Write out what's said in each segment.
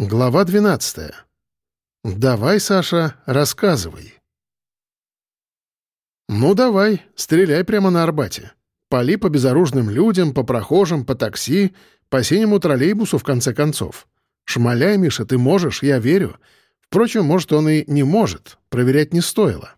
Глава 12. Давай, Саша, рассказывай. Ну давай, стреляй прямо на Арбате. Пали по безоружным людям, по прохожим, по такси, по синему троллейбусу, в конце концов. Шмаляй, Миша, ты можешь, я верю. Впрочем, может, он и не может, проверять не стоило.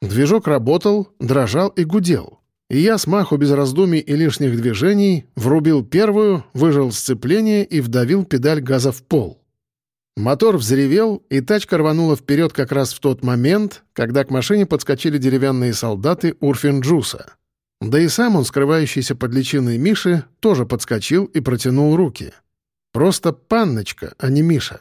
Движок работал, дрожал и гудел и я с маху без раздумий и лишних движений врубил первую, выжил сцепление и вдавил педаль газа в пол. Мотор взревел, и тачка рванула вперед как раз в тот момент, когда к машине подскочили деревянные солдаты Урфинджуса. Да и сам он, скрывающийся под личиной Миши, тоже подскочил и протянул руки. Просто панночка, а не Миша.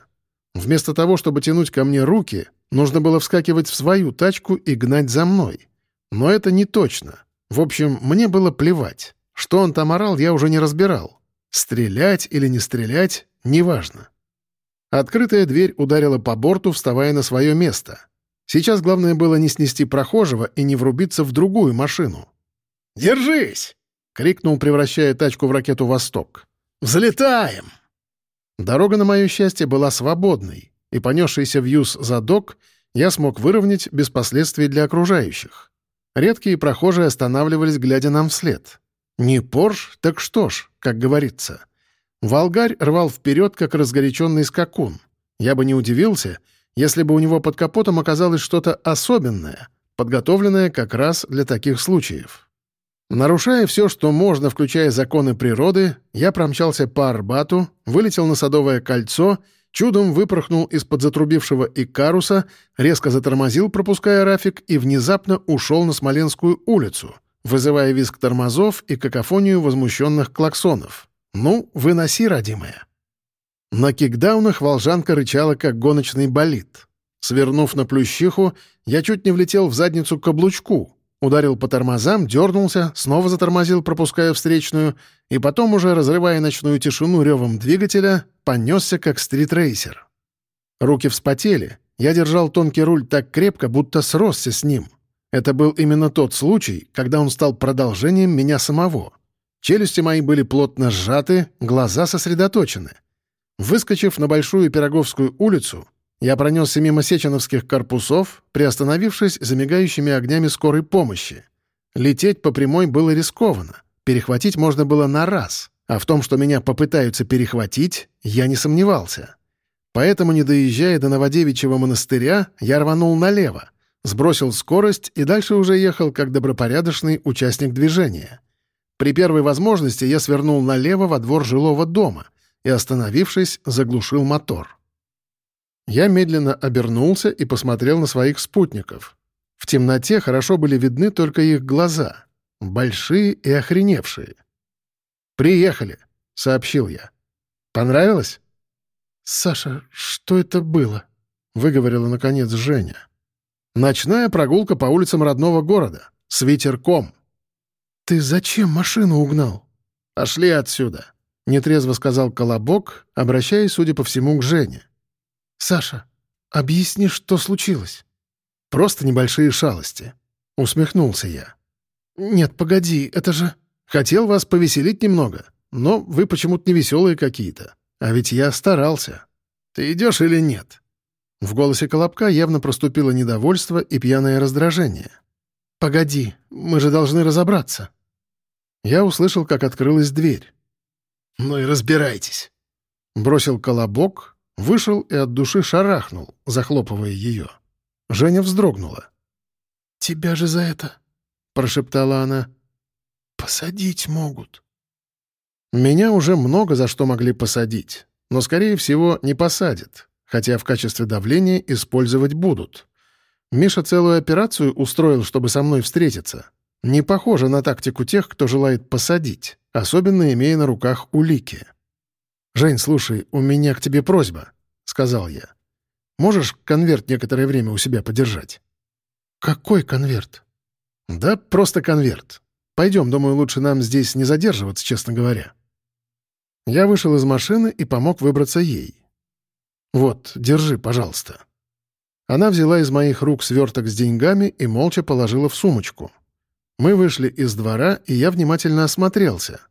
Вместо того, чтобы тянуть ко мне руки, нужно было вскакивать в свою тачку и гнать за мной. Но это не точно. В общем, мне было плевать. Что он там орал, я уже не разбирал. Стрелять или не стрелять — неважно. Открытая дверь ударила по борту, вставая на свое место. Сейчас главное было не снести прохожего и не врубиться в другую машину. «Держись!» — крикнул, превращая тачку в ракету «Восток». «Взлетаем!» Дорога, на мое счастье, была свободной, и, понесшийся в юз задок, я смог выровнять без последствий для окружающих. Редкие прохожие останавливались, глядя нам вслед. Не Порш, так что ж, как говорится. Волгарь рвал вперед, как разгоряченный скакун. Я бы не удивился, если бы у него под капотом оказалось что-то особенное, подготовленное как раз для таких случаев. Нарушая все, что можно, включая законы природы, я промчался по Арбату, вылетел на Садовое кольцо — чудом выпорхнул из-под затрубившего Икаруса, резко затормозил, пропуская Рафик, и внезапно ушел на Смоленскую улицу, вызывая визг тормозов и какофонию возмущенных клаксонов. «Ну, выноси, родимая!» На кикдаунах волжанка рычала, как гоночный болид. Свернув на плющиху, я чуть не влетел в задницу каблучку, Ударил по тормозам, дернулся, снова затормозил, пропуская встречную, и потом, уже разрывая ночную тишину ревом двигателя, понесся как стритрейсер. Руки вспотели. Я держал тонкий руль так крепко, будто сросся с ним. Это был именно тот случай, когда он стал продолжением меня самого. Челюсти мои были плотно сжаты, глаза сосредоточены. Выскочив на Большую Пироговскую улицу, я пронесся мимо сеченовских корпусов, приостановившись за мигающими огнями скорой помощи. Лететь по прямой было рискованно. Перехватить можно было на раз, а в том, что меня попытаются перехватить, я не сомневался. Поэтому, не доезжая до Новодевичьего монастыря, я рванул налево, сбросил скорость и дальше уже ехал как добропорядочный участник движения. При первой возможности я свернул налево во двор жилого дома и, остановившись, заглушил мотор. Я медленно обернулся и посмотрел на своих спутников. В темноте хорошо были видны только их глаза, большие и охреневшие. «Приехали», — сообщил я. «Понравилось?» «Саша, что это было?» — выговорила, наконец, Женя. «Ночная прогулка по улицам родного города. С ветерком». «Ты зачем машину угнал?» «Пошли отсюда», — нетрезво сказал Колобок, обращаясь, судя по всему, к Жене. «Саша, объясни, что случилось?» «Просто небольшие шалости», — усмехнулся я. «Нет, погоди, это же...» «Хотел вас повеселить немного, но вы почему-то невеселые какие-то. А ведь я старался. Ты идешь или нет?» В голосе Колобка явно проступило недовольство и пьяное раздражение. «Погоди, мы же должны разобраться». Я услышал, как открылась дверь. «Ну и разбирайтесь», — бросил Колобок, Вышел и от души шарахнул, захлопывая ее. Женя вздрогнула. «Тебя же за это...» — прошептала она. «Посадить могут». Меня уже много за что могли посадить, но, скорее всего, не посадят, хотя в качестве давления использовать будут. Миша целую операцию устроил, чтобы со мной встретиться. Не похоже на тактику тех, кто желает посадить, особенно имея на руках улики. «Жень, слушай, у меня к тебе просьба», — сказал я. «Можешь конверт некоторое время у себя подержать?» «Какой конверт?» «Да просто конверт. Пойдем, думаю, лучше нам здесь не задерживаться, честно говоря». Я вышел из машины и помог выбраться ей. «Вот, держи, пожалуйста». Она взяла из моих рук сверток с деньгами и молча положила в сумочку. Мы вышли из двора, и я внимательно осмотрелся.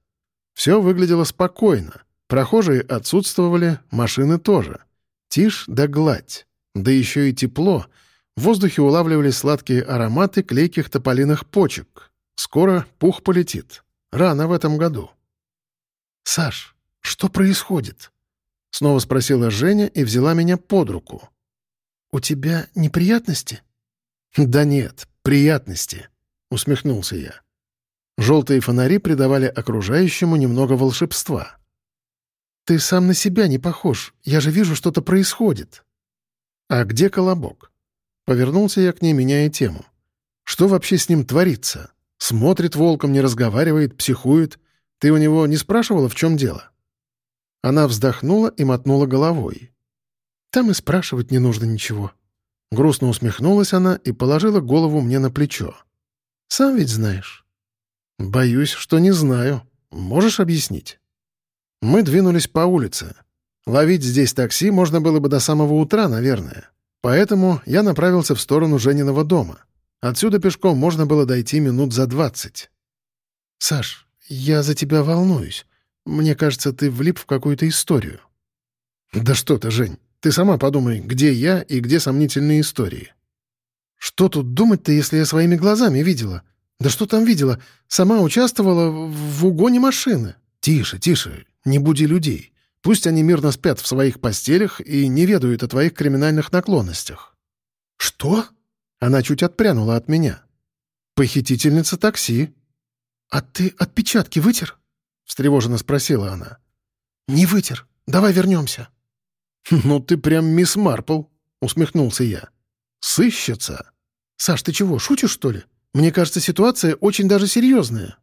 Все выглядело спокойно — Прохожие отсутствовали, машины тоже. Тишь да гладь. Да еще и тепло. В воздухе улавливались сладкие ароматы клейких тополиных почек. Скоро пух полетит. Рано в этом году. «Саш, что происходит?» Снова спросила Женя и взяла меня под руку. «У тебя неприятности?» «Да нет, приятности», — усмехнулся я. Желтые фонари придавали окружающему немного волшебства. «Ты сам на себя не похож. Я же вижу, что-то происходит». «А где Колобок?» Повернулся я к ней, меняя тему. «Что вообще с ним творится? Смотрит волком, не разговаривает, психует. Ты у него не спрашивала, в чем дело?» Она вздохнула и мотнула головой. «Там и спрашивать не нужно ничего». Грустно усмехнулась она и положила голову мне на плечо. «Сам ведь знаешь». «Боюсь, что не знаю. Можешь объяснить?» Мы двинулись по улице. Ловить здесь такси можно было бы до самого утра, наверное. Поэтому я направился в сторону Жениного дома. Отсюда пешком можно было дойти минут за двадцать. «Саш, я за тебя волнуюсь. Мне кажется, ты влип в какую-то историю». «Да что ты, Жень, ты сама подумай, где я и где сомнительные истории». «Что тут думать-то, если я своими глазами видела? Да что там видела? Сама участвовала в угоне машины». «Тише, тише, не буди людей. Пусть они мирно спят в своих постелях и не ведают о твоих криминальных наклонностях». «Что?» Она чуть отпрянула от меня. «Похитительница такси». «А ты отпечатки вытер?» встревоженно спросила она. «Не вытер. Давай вернемся». «Ну ты прям мисс Марпл», — усмехнулся я. «Сыщется». «Саш, ты чего, шутишь, что ли? Мне кажется, ситуация очень даже серьезная».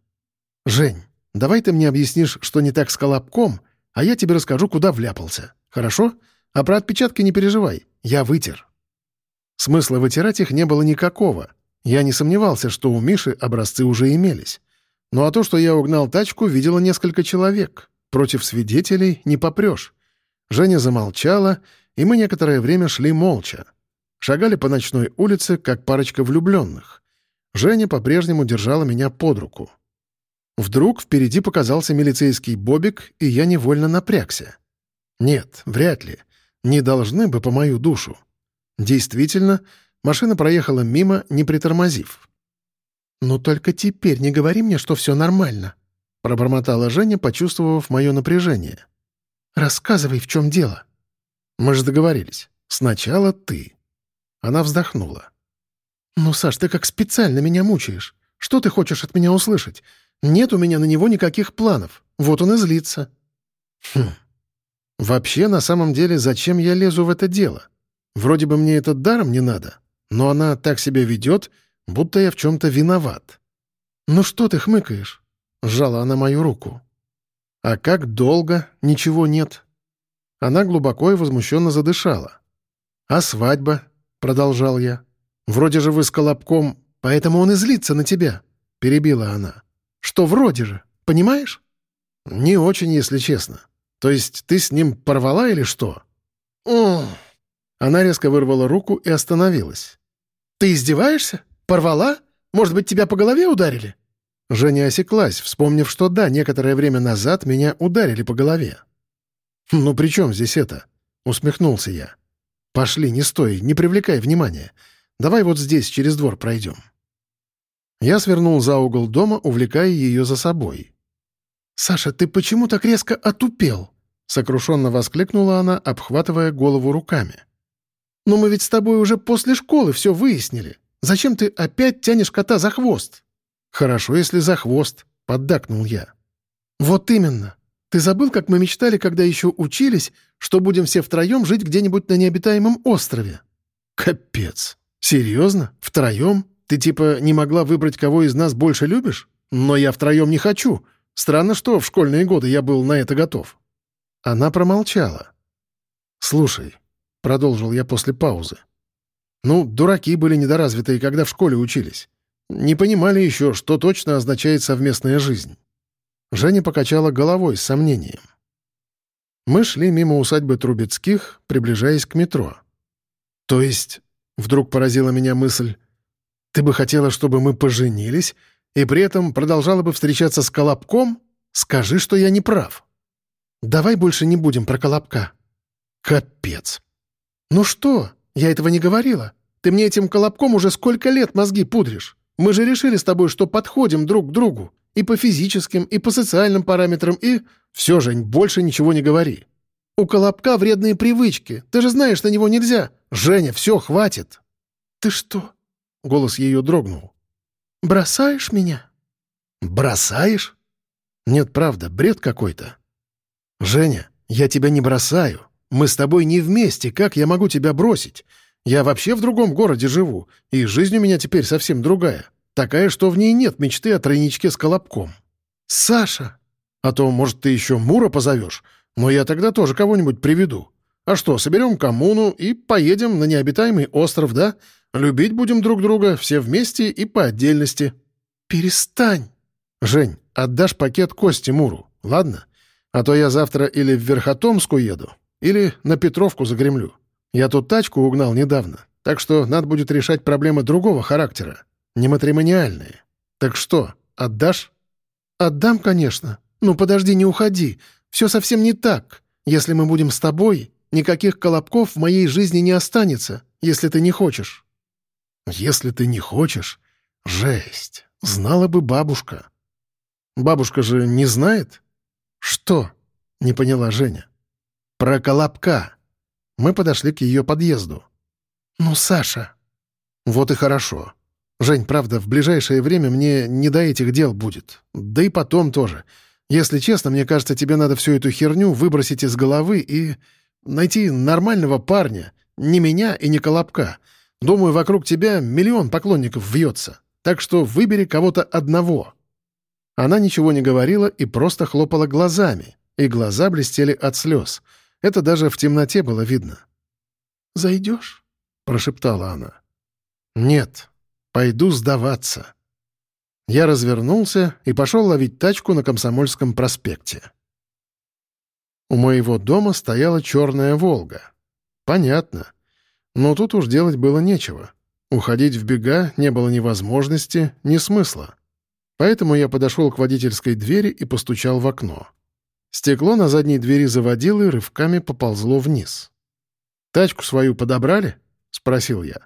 «Жень, давай ты мне объяснишь, что не так с Колобком, а я тебе расскажу, куда вляпался. Хорошо? А про отпечатки не переживай. Я вытер». Смысла вытирать их не было никакого. Я не сомневался, что у Миши образцы уже имелись. Ну а то, что я угнал тачку, видело несколько человек. Против свидетелей не попрешь. Женя замолчала, и мы некоторое время шли молча. Шагали по ночной улице, как парочка влюбленных. Женя по-прежнему держала меня под руку. Вдруг впереди показался милицейский бобик, и я невольно напрягся. Нет, вряд ли. Не должны бы по мою душу. Действительно, машина проехала мимо, не притормозив. «Ну только теперь не говори мне, что все нормально», — пробормотала Женя, почувствовав мое напряжение. «Рассказывай, в чем дело». «Мы же договорились. Сначала ты». Она вздохнула. «Ну, Саш, ты как специально меня мучаешь. Что ты хочешь от меня услышать? Нет у меня на него никаких планов. Вот он и злится». «Хм. Вообще, на самом деле, зачем я лезу в это дело? Вроде бы мне это даром не надо, но она так себя ведет, будто я в чем-то виноват. «Ну что ты хмыкаешь?» — сжала она мою руку. «А как долго? Ничего нет». Она глубоко и возмущенно задышала. «А свадьба?» — продолжал я. «Вроде же вы с Колобком, поэтому он и злится на тебя», — перебила она. «Что вроде же, понимаешь?» «Не очень, если честно. То есть ты с ним порвала или что?» Она резко вырвала руку и остановилась. «Ты издеваешься? Порвала? Может быть, тебя по голове ударили?» Женя осеклась, вспомнив, что да, некоторое время назад меня ударили по голове. «Ну при чем здесь это?» — усмехнулся я. «Пошли, не стой, не привлекай внимания. Давай вот здесь, через двор пройдем». Я свернул за угол дома, увлекая ее за собой. «Саша, ты почему так резко отупел?» — сокрушенно воскликнула она, обхватывая голову руками. «Но мы ведь с тобой уже после школы все выяснили. Зачем ты опять тянешь кота за хвост?» «Хорошо, если за хвост», — поддакнул я. «Вот именно. Ты забыл, как мы мечтали, когда еще учились, что будем все втроем жить где-нибудь на необитаемом острове?» «Капец. Серьезно? Втроем? Ты типа не могла выбрать, кого из нас больше любишь? Но я втроем не хочу. Странно, что в школьные годы я был на это готов». Она промолчала. «Слушай», — продолжил я после паузы, ну, дураки были недоразвитые, когда в школе учились. Не понимали еще, что точно означает совместная жизнь. Женя покачала головой с сомнением. Мы шли мимо усадьбы Трубецких, приближаясь к метро. «То есть», — вдруг поразила меня мысль, «ты бы хотела, чтобы мы поженились, и при этом продолжала бы встречаться с Колобком? Скажи, что я не прав». давай больше не будем про Колобка». «Капец!» «Ну что? Я этого не говорила. Ты мне этим Колобком уже сколько лет мозги пудришь. Мы же решили с тобой, что подходим друг к другу. И по физическим, и по социальным параметрам, и...» «Все, Жень, больше ничего не говори». «У Колобка вредные привычки. Ты же знаешь, на него нельзя». «Женя, все, хватит». «Ты что?» — голос ее дрогнул. «Бросаешь меня?» «Бросаешь?» «Нет, правда, бред какой-то». «Женя, я тебя не бросаю. Мы с тобой не вместе. Как я могу тебя бросить? Я вообще в другом городе живу, и жизнь у меня теперь совсем другая. Такая, что в ней нет мечты о тройничке с Колобком». «Саша!» «А то, может, ты еще Мура позовешь, но я тогда тоже кого-нибудь приведу. А что, соберем коммуну и поедем на необитаемый остров, да? Любить будем друг друга все вместе и по отдельности». «Перестань!» «Жень, отдашь пакет Кости Муру, ладно? А то я завтра или в Верхотомску еду, или на Петровку загремлю. Я тут тачку угнал недавно, так что надо будет решать проблемы другого характера, не матримониальные. Так что, отдашь?» «Отдам, конечно. Ну, подожди, не уходи. Все совсем не так. Если мы будем с тобой, никаких колобков в моей жизни не останется, если ты не хочешь». «Если ты не хочешь? Жесть! Знала бы бабушка». «Бабушка же не знает?» «Что?» — не поняла Женя. «Про колобка». Мы подошли к ее подъезду. «Ну, Саша...» «Вот и хорошо. Жень, правда, в ближайшее время мне не до этих дел будет. Да и потом тоже. Если честно, мне кажется, тебе надо всю эту херню выбросить из головы и найти нормального парня. Не меня и не Колобка. Думаю, вокруг тебя миллион поклонников вьется. Так что выбери кого-то одного». Она ничего не говорила и просто хлопала глазами, и глаза блестели от слез. Это даже в темноте было видно. «Зайдешь?» — прошептала она. «Нет, пойду сдаваться». Я развернулся и пошел ловить тачку на Комсомольском проспекте. У моего дома стояла черная «Волга». Понятно. Но тут уж делать было нечего. Уходить в бега не было ни возможности, ни смысла. Поэтому я подошел к водительской двери и постучал в окно. Стекло на задней двери заводило и рывками поползло вниз. «Тачку свою подобрали?» — спросил я.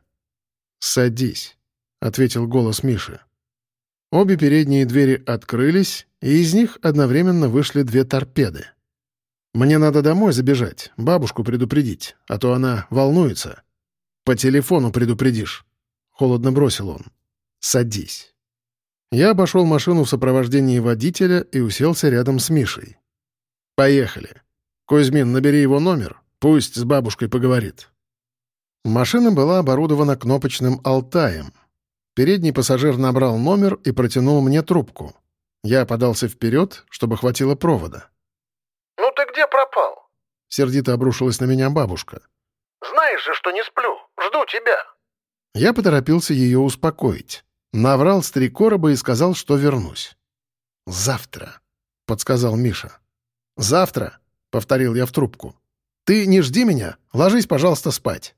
«Садись», — ответил голос Миши. Обе передние двери открылись, и из них одновременно вышли две торпеды. «Мне надо домой забежать, бабушку предупредить, а то она волнуется». «По телефону предупредишь», — холодно бросил он. «Садись». Я обошел машину в сопровождении водителя и уселся рядом с Мишей. «Поехали. Кузьмин, набери его номер, пусть с бабушкой поговорит». Машина была оборудована кнопочным «Алтаем», Передний пассажир набрал номер и протянул мне трубку. Я подался вперед, чтобы хватило провода. «Ну ты где пропал?» — сердито обрушилась на меня бабушка. «Знаешь же, что не сплю. Жду тебя». Я поторопился ее успокоить. Наврал с три короба и сказал, что вернусь. «Завтра», — подсказал Миша. «Завтра», — повторил я в трубку. «Ты не жди меня, ложись, пожалуйста, спать».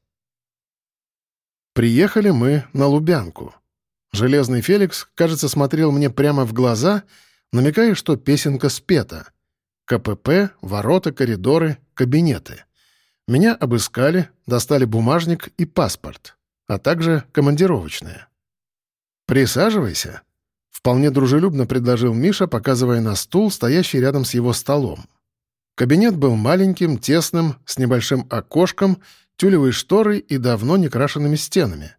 Приехали мы на Лубянку. Железный Феликс, кажется, смотрел мне прямо в глаза, намекая, что песенка спета. КПП, ворота, коридоры, кабинеты. Меня обыскали, достали бумажник и паспорт, а также командировочные. «Присаживайся», — вполне дружелюбно предложил Миша, показывая на стул, стоящий рядом с его столом. Кабинет был маленьким, тесным, с небольшим окошком, тюлевой шторой и давно не крашенными стенами.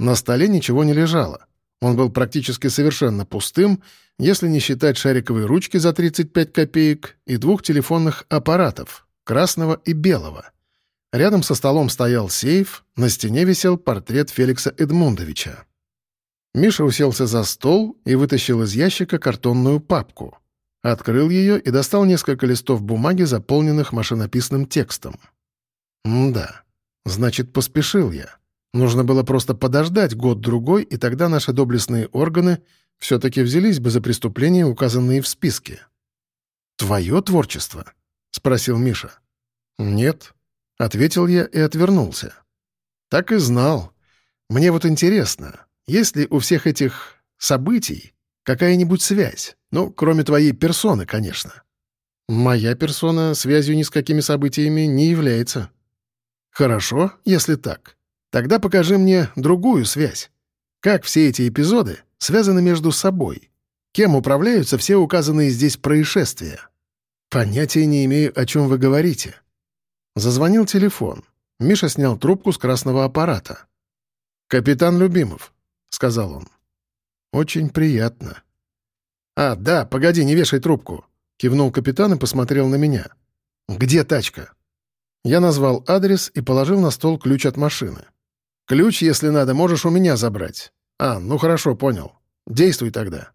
На столе ничего не лежало. Он был практически совершенно пустым, если не считать шариковой ручки за 35 копеек и двух телефонных аппаратов, красного и белого. Рядом со столом стоял сейф, на стене висел портрет Феликса Эдмундовича. Миша уселся за стол и вытащил из ящика картонную папку. Открыл ее и достал несколько листов бумаги, заполненных машинописным текстом. да, значит, поспешил я. Нужно было просто подождать год-другой, и тогда наши доблестные органы все-таки взялись бы за преступления, указанные в списке. «Твое творчество?» — спросил Миша. «Нет», — ответил я и отвернулся. «Так и знал. Мне вот интересно, есть ли у всех этих событий какая-нибудь связь? Ну, кроме твоей персоны, конечно». Моя персона связью ни с какими событиями не является. Хорошо, если так. Тогда покажи мне другую связь. Как все эти эпизоды связаны между собой? Кем управляются все указанные здесь происшествия? Понятия не имею, о чем вы говорите. Зазвонил телефон. Миша снял трубку с красного аппарата. «Капитан Любимов», — сказал он. «Очень приятно». «А, да, погоди, не вешай трубку», — кивнул капитан и посмотрел на меня. «Где тачка?» Я назвал адрес и положил на стол ключ от машины. «Ключ, если надо, можешь у меня забрать». «А, ну хорошо, понял. Действуй тогда».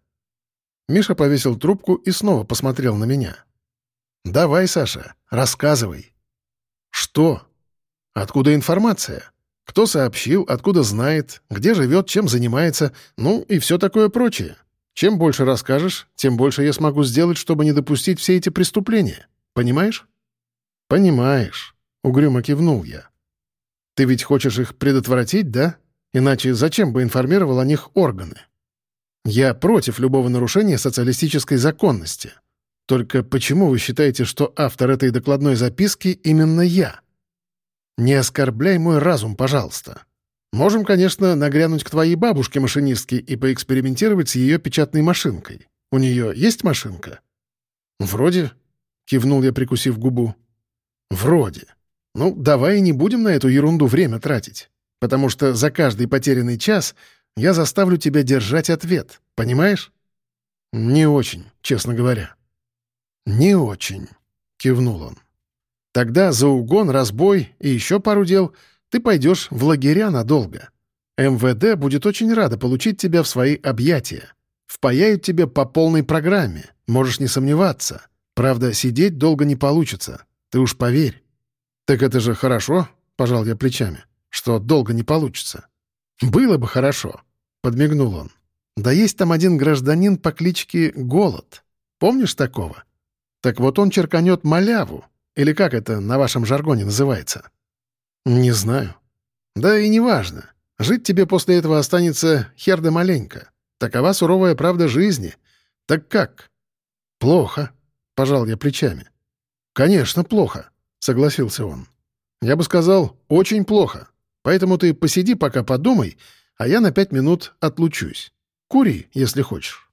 Миша повесил трубку и снова посмотрел на меня. «Давай, Саша, рассказывай». «Что? Откуда информация? Кто сообщил, откуда знает, где живет, чем занимается, ну и все такое прочее. Чем больше расскажешь, тем больше я смогу сделать, чтобы не допустить все эти преступления. Понимаешь?» «Понимаешь», — угрюмо кивнул я. «Ты ведь хочешь их предотвратить, да? Иначе зачем бы информировал о них органы?» «Я против любого нарушения социалистической законности. Только почему вы считаете, что автор этой докладной записки именно я?» «Не оскорбляй мой разум, пожалуйста. Можем, конечно, нагрянуть к твоей бабушке-машинистке и поэкспериментировать с ее печатной машинкой. У нее есть машинка?» «Вроде», — кивнул я, прикусив губу. «Вроде. Ну, давай не будем на эту ерунду время тратить, потому что за каждый потерянный час я заставлю тебя держать ответ, понимаешь?» «Не очень, честно говоря». «Не очень», — кивнул он. Тогда за угон, разбой и еще пару дел ты пойдешь в лагеря надолго. МВД будет очень рада получить тебя в свои объятия. Впаяют тебе по полной программе, можешь не сомневаться. Правда, сидеть долго не получится, ты уж поверь. Так это же хорошо, пожал я плечами, что долго не получится. Было бы хорошо, подмигнул он. Да есть там один гражданин по кличке Голод. Помнишь такого? Так вот он черканет маляву, или как это на вашем жаргоне называется? Не знаю. Да и не важно. Жить тебе после этого останется хер да маленько. Такова суровая правда жизни. Так как? Плохо, пожал я плечами. Конечно, плохо, согласился он. Я бы сказал, очень плохо. Поэтому ты посиди пока подумай, а я на пять минут отлучусь. Кури, если хочешь.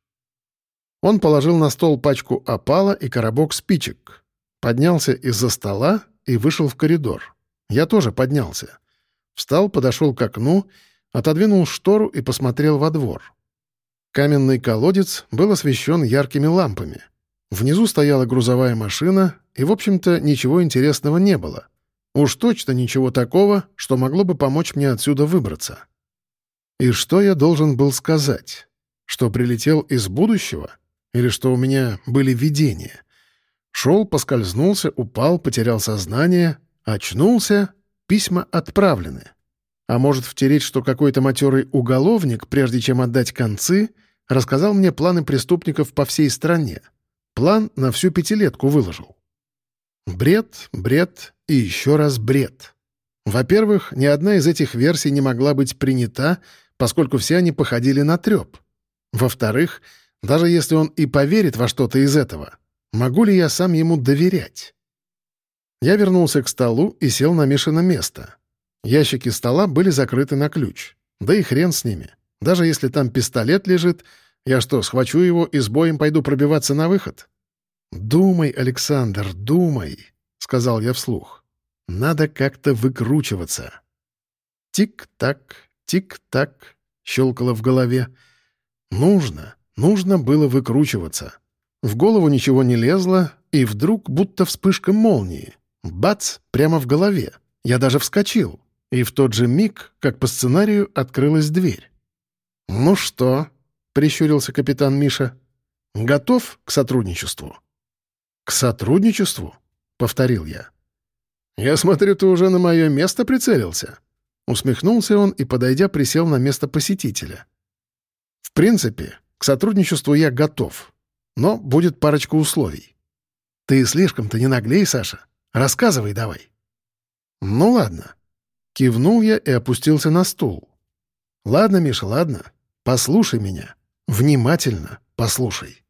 Он положил на стол пачку опала и коробок спичек. Поднялся из-за стола и вышел в коридор. Я тоже поднялся. Встал, подошел к окну, отодвинул штору и посмотрел во двор. Каменный колодец был освещен яркими лампами. Внизу стояла грузовая машина, и, в общем-то, ничего интересного не было. Уж точно ничего такого, что могло бы помочь мне отсюда выбраться. И что я должен был сказать? Что прилетел из будущего? Или что у меня были видения? Шел, поскользнулся, упал, потерял сознание, очнулся, письма отправлены. А может втереть, что какой-то матерый уголовник, прежде чем отдать концы, рассказал мне планы преступников по всей стране. План на всю пятилетку выложил. Бред, бред и еще раз бред. Во-первых, ни одна из этих версий не могла быть принята, поскольку все они походили на треп. Во-вторых, даже если он и поверит во что-то из этого, Могу ли я сам ему доверять? Я вернулся к столу и сел на Мишино место. Ящики стола были закрыты на ключ. Да и хрен с ними. Даже если там пистолет лежит, я что, схвачу его и с боем пойду пробиваться на выход? «Думай, Александр, думай», — сказал я вслух. «Надо как-то выкручиваться». Тик-так, тик-так, щелкало в голове. Нужно, нужно было выкручиваться. В голову ничего не лезло, и вдруг будто вспышка молнии. Бац! Прямо в голове. Я даже вскочил. И в тот же миг, как по сценарию, открылась дверь. «Ну что?» — прищурился капитан Миша. «Готов к сотрудничеству?» «К сотрудничеству?» — повторил я. «Я смотрю, ты уже на мое место прицелился». Усмехнулся он и, подойдя, присел на место посетителя. «В принципе, к сотрудничеству я готов. Но будет парочка условий. Ты слишком-то не наглей, Саша. Рассказывай давай. Ну ладно. Кивнул я и опустился на стул. Ладно, Миша, ладно. Послушай меня. Внимательно послушай.